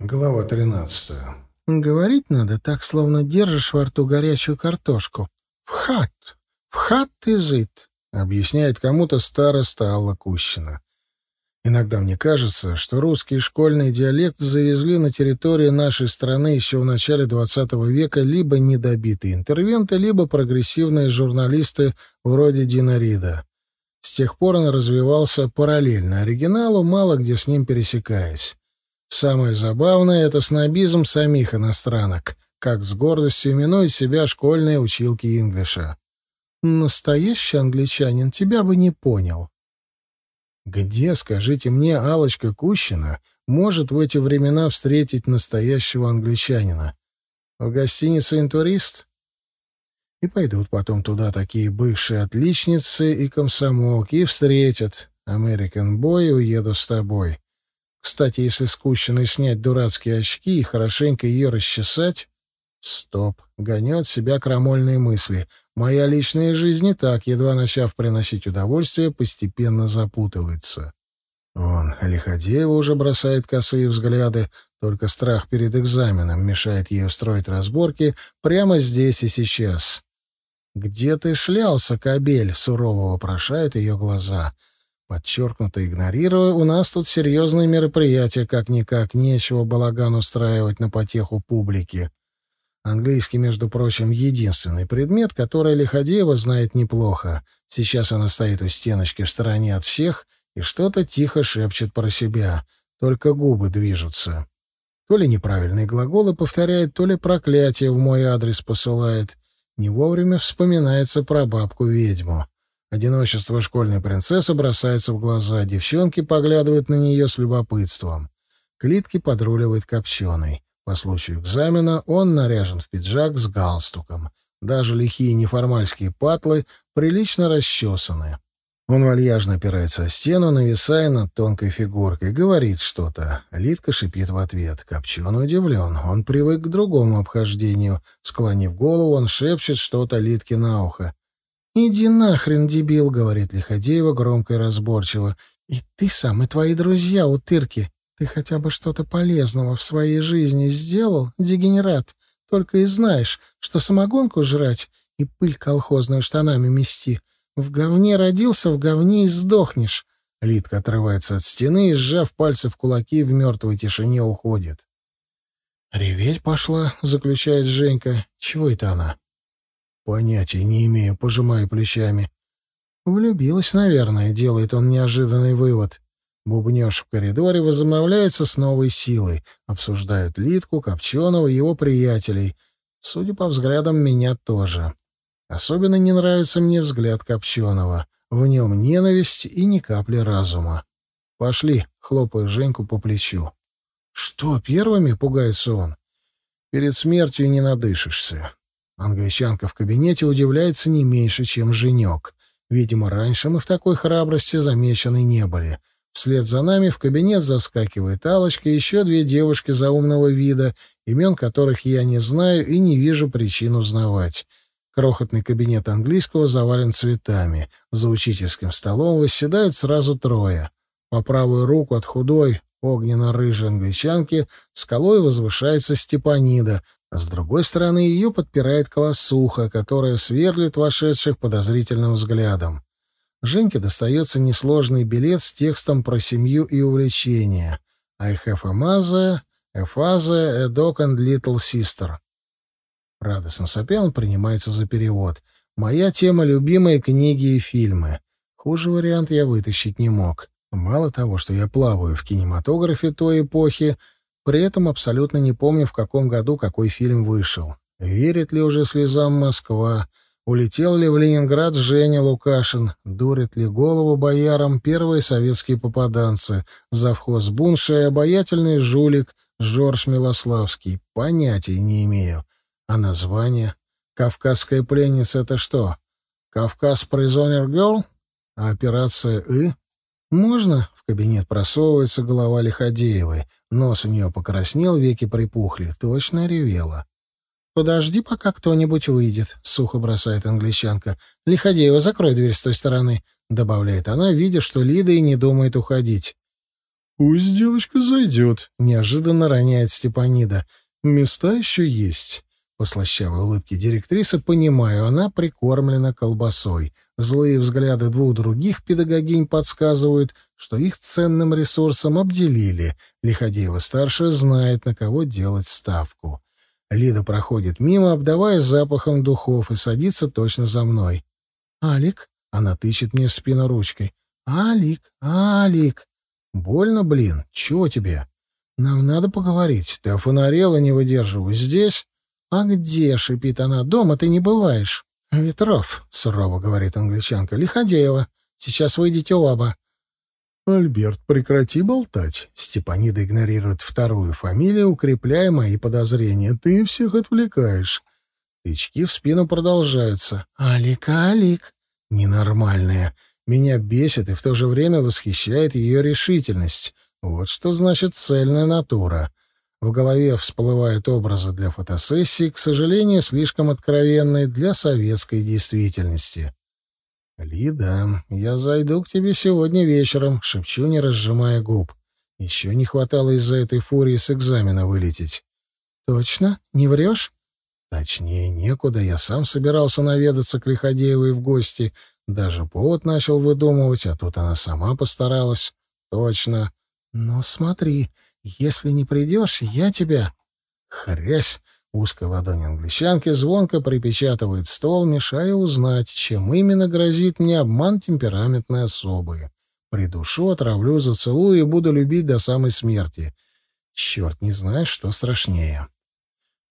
Глава 13. Говорить надо так, словно держишь во рту горячую картошку. В хат, в хат ты жит, объясняет кому-то староста Алла Кущина. Иногда мне кажется, что русский школьный диалект завезли на территорию нашей страны еще в начале XX века либо недобитые интервенты, либо прогрессивные журналисты вроде Дина Рида. С тех пор он развивался параллельно оригиналу, мало где с ним пересекаясь. Самое забавное — это снобизм самих иностранок, как с гордостью именуют себя школьные училки инглиша. Настоящий англичанин тебя бы не понял. Где, скажите мне, алочка Кущина может в эти времена встретить настоящего англичанина? В гостинице «Интурист»? И пойдут потом туда такие бывшие отличницы и комсомолки и встретят. «Американ Бой, уеду с тобой». Кстати, если скучно снять дурацкие очки и хорошенько ее расчесать... Стоп. Гонет себя крамольные мысли. Моя личная жизнь не так, едва начав приносить удовольствие, постепенно запутывается. Вон, Лиходеева уже бросает косые взгляды, только страх перед экзаменом мешает ей устроить разборки прямо здесь и сейчас. «Где ты шлялся, кобель?» — сурово вопрошают ее глаза — Подчеркнуто игнорируя, у нас тут серьезные мероприятия, как-никак, нечего балаган устраивать на потеху публики. Английский, между прочим, единственный предмет, который Лиходеева знает неплохо. Сейчас она стоит у стеночки в стороне от всех и что-то тихо шепчет про себя. Только губы движутся. То ли неправильные глаголы повторяет, то ли проклятие в мой адрес посылает. Не вовремя вспоминается про бабку-ведьму. Одиночество школьной принцессы бросается в глаза, девчонки поглядывают на нее с любопытством. Клитки подруливает копченый. По случаю экзамена он наряжен в пиджак с галстуком. Даже лихие неформальские патлы прилично расчесаны. Он вальяжно опирается о стену, нависая над тонкой фигуркой, говорит что-то. Литка шипит в ответ. Копченый удивлен. Он привык к другому обхождению. Склонив голову, он шепчет что-то Литке на ухо. «Иди нахрен, дебил», — говорит Лиходеева громко и разборчиво. «И ты сам, и твои друзья, утырки. Ты хотя бы что-то полезного в своей жизни сделал, дегенерат? Только и знаешь, что самогонку жрать и пыль колхозную штанами мести. В говне родился, в говне и сдохнешь». Литка отрывается от стены и, сжав пальцы в кулаки, в мертвой тишине уходит. «Реветь пошла», — заключает Женька. «Чего это она?» Понятия не имею, пожимаю плечами. Влюбилась, наверное, делает он неожиданный вывод. Бубнёж в коридоре возобновляется с новой силой. Обсуждают Литку, Копченого и его приятелей. Судя по взглядам, меня тоже. Особенно не нравится мне взгляд Копченого. В нем ненависть и ни капли разума. «Пошли», — хлопаю Женьку по плечу. «Что, первыми?» — пугается он. «Перед смертью не надышишься. Англичанка в кабинете удивляется не меньше, чем Женек. Видимо, раньше мы в такой храбрости замечены не были. Вслед за нами в кабинет заскакивает алочка и еще две девушки заумного вида, имен которых я не знаю и не вижу причин узнавать. Крохотный кабинет английского завален цветами. За учительским столом восседают сразу трое. По правую руку от худой, огненно-рыжей англичанки скалой возвышается Степанида, с другой стороны ее подпирает колосуха, которая сверлит вошедших подозрительным взглядом. Женьке достается несложный билет с текстом про семью и увлечения. «I have a mother, a father, a dog and little sister». Радостно сопя он принимается за перевод. «Моя тема — любимые книги и фильмы». Хуже вариант я вытащить не мог. Мало того, что я плаваю в кинематографе той эпохи, при этом абсолютно не помню, в каком году какой фильм вышел. Верит ли уже слезам Москва? Улетел ли в Ленинград Женя Лукашин? Дурит ли голову боярам первые советские попаданцы? Завхоз Бунша и обаятельный жулик Жорж Милославский? Понятия не имею. А название? «Кавказская пленница» — это что? «Кавказ Призонер Герл»? А операция «И»? Можно? В кабинет просовывается голова Лиходеевой. Нос у нее покраснел, веки припухли. Точно ревела. «Подожди, пока кто-нибудь выйдет», — сухо бросает англичанка. «Лиходеева, закрой дверь с той стороны», — добавляет она, видя, что Лида и не думает уходить. «Пусть девочка зайдет», — неожиданно роняет Степанида. «Места еще есть». По слащавой улыбке директрисы понимаю, она прикормлена колбасой. Злые взгляды двух других педагогинь подсказывают, что их ценным ресурсом обделили. Лиходеева-старшая знает, на кого делать ставку. Лида проходит мимо, обдавая запахом духов, и садится точно за мной. «Алик?» — она тычет мне в спину ручкой. «Алик! Алик!» «Больно, блин? Чего тебе?» «Нам надо поговорить. Ты офонарела, не выдерживаю. Здесь?» «А где?» — шипит она. «Дома ты не бываешь». «Ветров», — сурово говорит англичанка. «Лиходеева. Сейчас выйдете оба». «Альберт, прекрати болтать». Степанида игнорирует вторую фамилию, укрепляя мои подозрения. «Ты всех отвлекаешь». Тычки в спину продолжаются. «Алик, Алик». Ненормальная. Меня бесит и в то же время восхищает ее решительность. Вот что значит цельная натура. В голове всплывают образы для фотосессии, к сожалению, слишком откровенные для советской действительности. «Лида, я зайду к тебе сегодня вечером», — шепчу, не разжимая губ. Еще не хватало из-за этой фурии с экзамена вылететь. «Точно? Не врешь?» «Точнее, некуда. Я сам собирался наведаться к Лиходеевой в гости. Даже повод начал выдумывать, а тут она сама постаралась. Точно. Но смотри, если не придешь, я тебя...» Хрясь! Узкая ладонь англичанки звонко припечатывает стол, мешая узнать, чем именно грозит мне обман темпераментной особы. Придушу, отравлю, зацелую и буду любить до самой смерти. Черт, не знаю, что страшнее.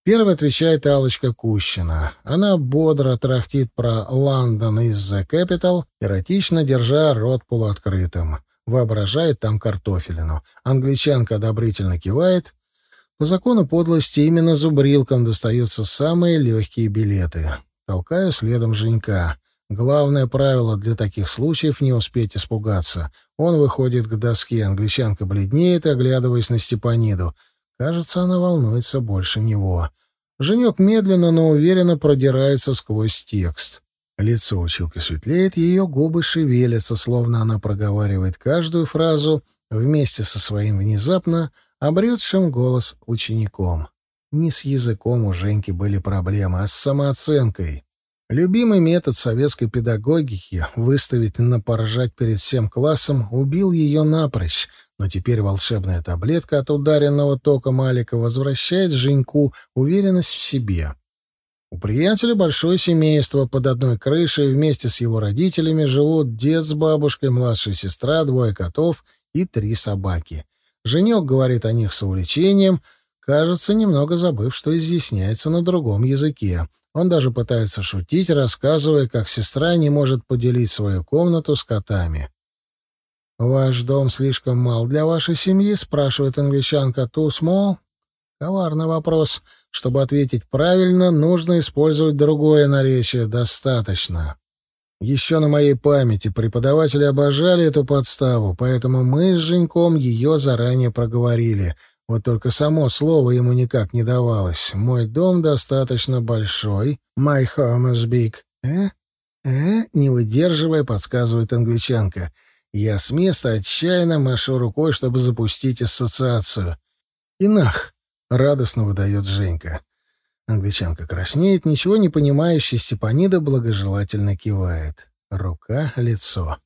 Первый отвечает алочка Кущина. Она бодро трахтит про Лондон из The Capital, эротично держа рот полуоткрытым воображает там картофелину. Англичанка одобрительно кивает. По закону подлости именно зубрилкам достаются самые легкие билеты. Толкаю следом Женька. Главное правило для таких случаев — не успеть испугаться. Он выходит к доске, англичанка бледнеет, оглядываясь на Степаниду. Кажется, она волнуется больше него. Женек медленно, но уверенно продирается сквозь текст. Лицо училки светлеет, ее губы шевелятся, словно она проговаривает каждую фразу вместе со своим внезапно обретшим голос учеником. Не с языком у Женьки были проблемы, а с самооценкой. Любимый метод советской педагогики — выставить на поржать перед всем классом — убил ее напрочь, но теперь волшебная таблетка от ударенного тока Малика возвращает Женьку уверенность в себе. У приятеля большое семейство под одной крышей, вместе с его родителями живут дед с бабушкой, младшая сестра, двое котов и три собаки. Женек говорит о них с увлечением, кажется, немного забыв, что изъясняется на другом языке. Он даже пытается шутить, рассказывая, как сестра не может поделить свою комнату с котами. «Ваш дом слишком мал для вашей семьи?» — спрашивает англичанка. «Too small?» Коварный вопрос. Чтобы ответить правильно, нужно использовать другое наречие «достаточно». Еще на моей памяти преподаватели обожали эту подставу, поэтому мы с Женьком ее заранее проговорили. Вот только само слово ему никак не давалось. «Мой дом достаточно большой». «My home is big». «Э? Э?» — не выдерживая, подсказывает англичанка. Я с места отчаянно машу рукой, чтобы запустить ассоциацию. «Инах!» — радостно выдает Женька. Англичанка краснеет, ничего не понимающая Степанида благожелательно кивает. Рука, лицо.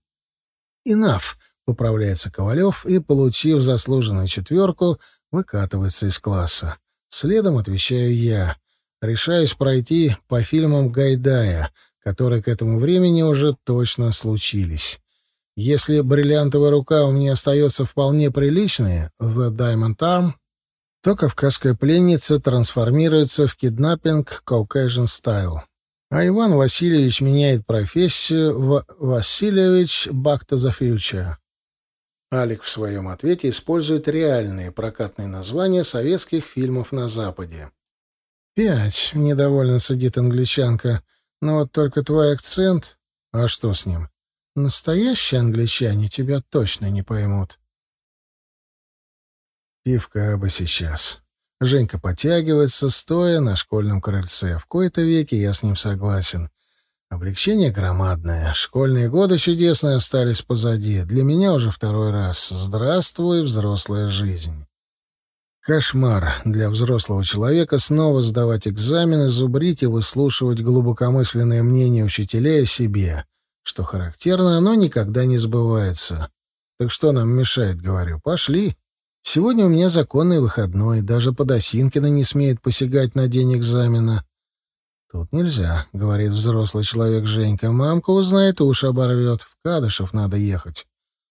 «Инаф!» — поправляется Ковалев и, получив заслуженную четверку, выкатывается из класса. Следом отвечаю я. Решаюсь пройти по фильмам Гайдая, которые к этому времени уже точно случились. Если бриллиантовая рука у меня остается вполне приличной, The Diamond Arm — то кавказская пленница трансформируется в киднаппинг Caucasian Style. А Иван Васильевич меняет профессию в Васильевич Back to the Future. Алик в своем ответе использует реальные прокатные названия советских фильмов на Западе. «Пять», — недовольно сидит англичанка. «Но вот только твой акцент...» «А что с ним?» «Настоящие англичане тебя точно не поймут». Пивка бы сейчас. Женька подтягивается, стоя на школьном крыльце. В кои-то веки я с ним согласен. Облегчение громадное. Школьные годы чудесные остались позади. Для меня уже второй раз. Здравствуй, взрослая жизнь. Кошмар для взрослого человека снова сдавать экзамены, зубрить и выслушивать глубокомысленные мнения учителей о себе. Что характерно, оно никогда не сбывается. Так что нам мешает, говорю, пошли. Сегодня у меня законный выходной, даже Подосинкина не смеет посягать на день экзамена. «Тут нельзя», — говорит взрослый человек Женька. «Мамка узнает, уши оборвет. В Кадышев надо ехать».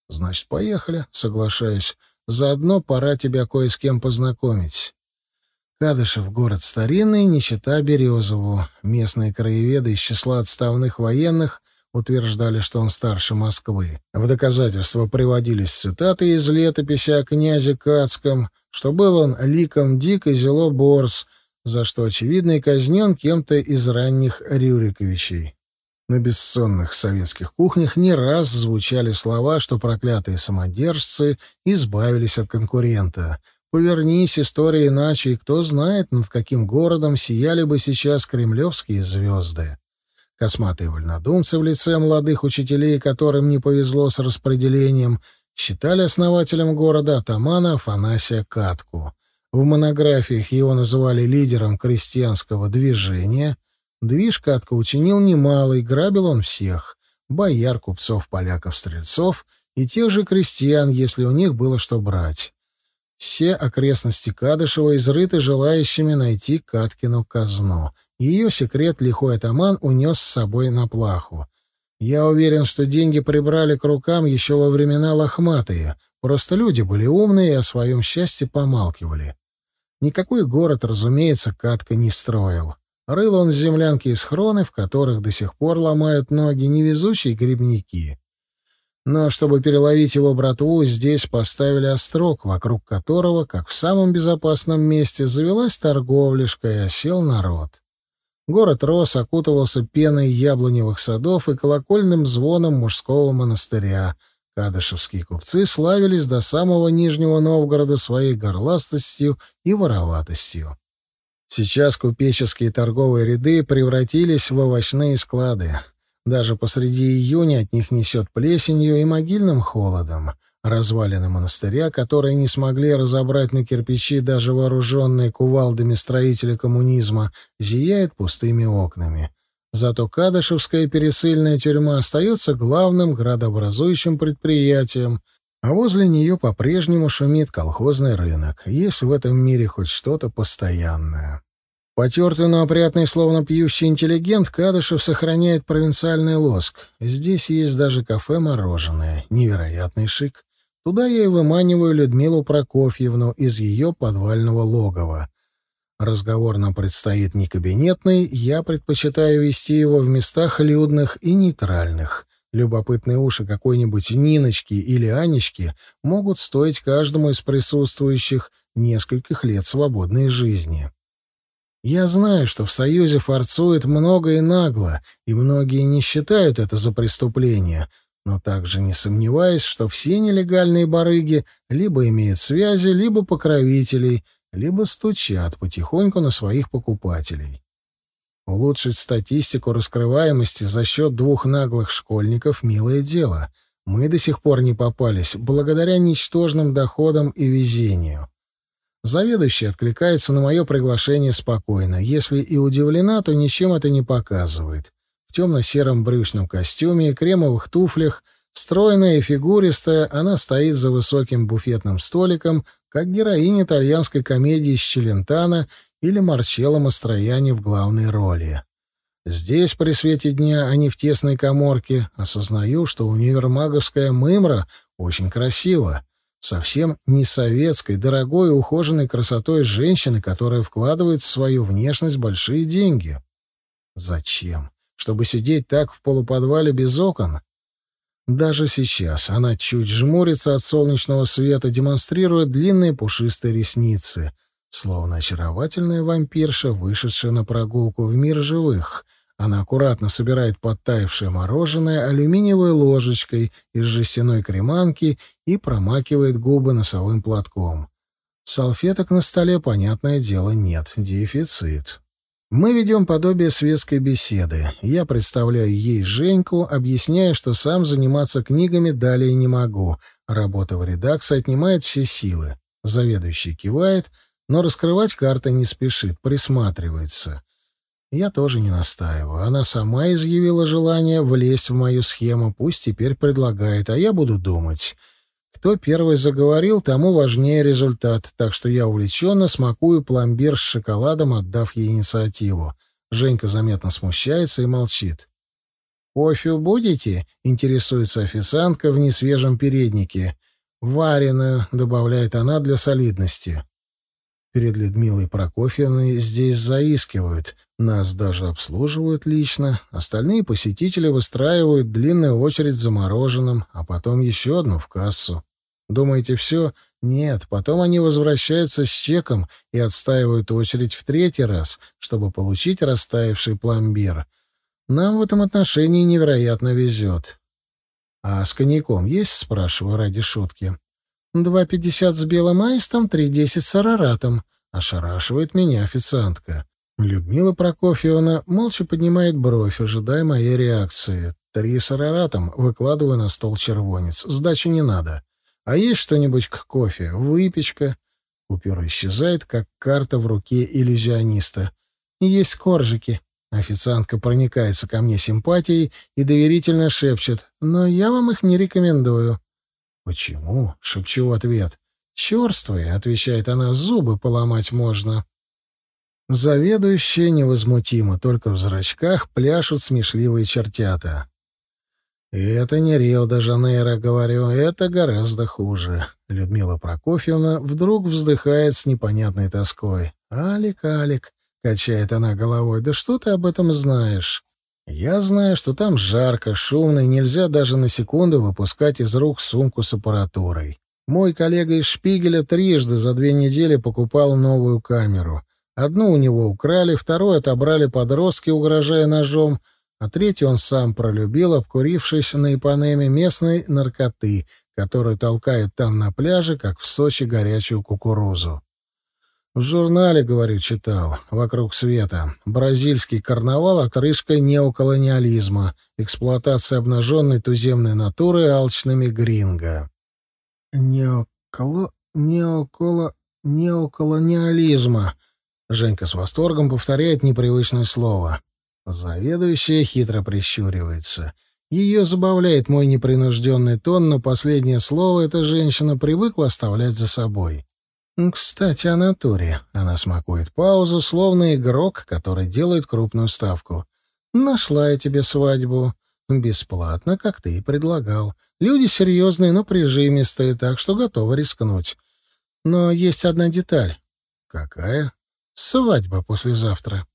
«Значит, поехали», — соглашаюсь. «Заодно пора тебя кое с кем познакомить». Кадышев — город старинный, не чита Березову. Местные краеведы из числа отставных военных утверждали, что он старше Москвы. В доказательство приводились цитаты из летописи о князе Кацком, что был он ликом дик и зело борс — за что, очевидно, и казнен кем-то из ранних Рюриковичей. На бессонных советских кухнях не раз звучали слова, что проклятые самодержцы избавились от конкурента. Повернись, история иначе, и кто знает, над каким городом сияли бы сейчас кремлевские звезды. Косматые вольнодумцы в лице молодых учителей, которым не повезло с распределением, считали основателем города атамана Афанасия Катку. В монографиях его называли лидером крестьянского движения. Движ Катко учинил немалый, грабил он всех — бояр, купцов, поляков, стрельцов и тех же крестьян, если у них было что брать. Все окрестности Кадышева изрыты желающими найти Каткину казну. Ее секрет лихой атаман унес с собой на плаху. Я уверен, что деньги прибрали к рукам еще во времена лохматые. Просто люди были умные и о своем счастье помалкивали. Никакой город, разумеется, Катка не строил. Рыл он землянки из хроны, в которых до сих пор ломают ноги невезучие грибники. Но чтобы переловить его братву, здесь поставили острог, вокруг которого, как в самом безопасном месте, завелась торговляшка и осел народ. Город рос, окутывался пеной яблоневых садов и колокольным звоном мужского монастыря — Кадышевские купцы славились до самого Нижнего Новгорода своей горластостью и вороватостью. Сейчас купеческие торговые ряды превратились в овощные склады. Даже посреди июня от них несет плесенью и могильным холодом. Развалины монастыря, которые не смогли разобрать на кирпичи даже вооруженные кувалдами строители коммунизма, зияет пустыми окнами. Зато Кадышевская пересыльная тюрьма остается главным градообразующим предприятием, а возле нее по-прежнему шумит колхозный рынок. Есть в этом мире хоть что-то постоянное. Потертый, но опрятный, словно пьющий интеллигент, Кадышев сохраняет провинциальный лоск. Здесь есть даже кафе-мороженое. Невероятный шик. Туда я и выманиваю Людмилу Прокофьевну из ее подвального логова. Разговор нам предстоит не кабинетный, я предпочитаю вести его в местах людных и нейтральных. Любопытные уши какой-нибудь Ниночки или Анечки могут стоить каждому из присутствующих нескольких лет свободной жизни. Я знаю, что в Союзе форцует много и нагло, и многие не считают это за преступление, но также не сомневаюсь, что все нелегальные барыги либо имеют связи, либо покровителей — либо стучат потихоньку на своих покупателей. Улучшить статистику раскрываемости за счет двух наглых школьников — милое дело. Мы до сих пор не попались, благодаря ничтожным доходам и везению. Заведующий откликается на мое приглашение спокойно. Если и удивлена, то ничем это не показывает. В темно-сером брючном костюме и кремовых туфлях, стройная и фигуристая, она стоит за высоким буфетным столиком как героиня итальянской комедии Челентано или Марчелло Мастрояни в главной роли. Здесь, при свете дня, а не в тесной коморке, осознаю, что универмаговская мымра очень красива, совсем не советской, дорогой и ухоженной красотой женщины, которая вкладывает в свою внешность большие деньги. Зачем? Чтобы сидеть так в полуподвале без окон? Даже сейчас она чуть жмурится от солнечного света, демонстрируя длинные пушистые ресницы, словно очаровательная вампирша, вышедшая на прогулку в мир живых. Она аккуратно собирает подтаявшее мороженое алюминиевой ложечкой из жестяной креманки и промакивает губы носовым платком. Салфеток на столе, понятное дело, нет, дефицит. Мы ведем подобие светской беседы. Я представляю ей Женьку, объясняя, что сам заниматься книгами далее не могу. Работа в редакции отнимает все силы. Заведующий кивает, но раскрывать карты не спешит, присматривается. Я тоже не настаиваю. Она сама изъявила желание влезть в мою схему, пусть теперь предлагает, а я буду думать. Кто первый заговорил, тому важнее результат, так что я увлеченно смакую пломбир с шоколадом, отдав ей инициативу. Женька заметно смущается и молчит. «Кофе будете?» — интересуется официантка в несвежем переднике. «Вареную», — добавляет она для солидности. Перед Людмилой Прокофьевной здесь заискивают, нас даже обслуживают лично, остальные посетители выстраивают длинную очередь за мороженым, а потом еще одну в кассу. Думаете, все? Нет, потом они возвращаются с чеком и отстаивают очередь в третий раз, чтобы получить растаявший пломбир. Нам в этом отношении невероятно везет. «А с коньяком есть?» — спрашиваю ради шутки. «Два пятьдесят с белым аистом, три десять с араратом», — ошарашивает меня официантка. Людмила Прокофьевна молча поднимает бровь, ожидая моей реакции. Три с араратом выкладываю на стол червонец. Сдачи не надо. А есть что-нибудь к кофе? Выпечка?» Купюра исчезает, как карта в руке иллюзиониста. «Есть коржики». Официантка проникается ко мне симпатией и доверительно шепчет. «Но я вам их не рекомендую». «Почему?» — шепчу в ответ. «Черствые», — отвечает она, — «зубы поломать можно». Заведующая невозмутимо, только в зрачках пляшут смешливые чертята. «Это не Рио-де-Жанейро, говорю, это гораздо хуже». Людмила Прокофьевна вдруг вздыхает с непонятной тоской. «Алик, Алик», — качает она головой, — «да что ты об этом знаешь?» «Я знаю, что там жарко, шумно, и нельзя даже на секунду выпускать из рук сумку с аппаратурой. Мой коллега из Шпигеля трижды за две недели покупал новую камеру. Одну у него украли, вторую отобрали подростки, угрожая ножом, а третью он сам пролюбил, обкурившись на Ипанеме местной наркоты, которую толкают там на пляже, как в Сочи горячую кукурузу. В журнале, говорю, читал, «Вокруг света». Бразильский карнавал отрыжкой неоколониализма, эксплуатация обнаженной туземной натуры алчными гринго. Неоколо... неоколо... неоколониализма. Женька с восторгом повторяет непривычное слово. Заведующая хитро прищуривается. Ее забавляет мой непринужденный тон, но последнее слово эта женщина привыкла оставлять за собой. «Кстати, о натуре». Она смакует паузу, словно игрок, который делает крупную ставку. «Нашла я тебе свадьбу. Бесплатно, как ты и предлагал. Люди серьезные, но прижимистые, так что готовы рискнуть. Но есть одна деталь». «Какая?» «Свадьба послезавтра».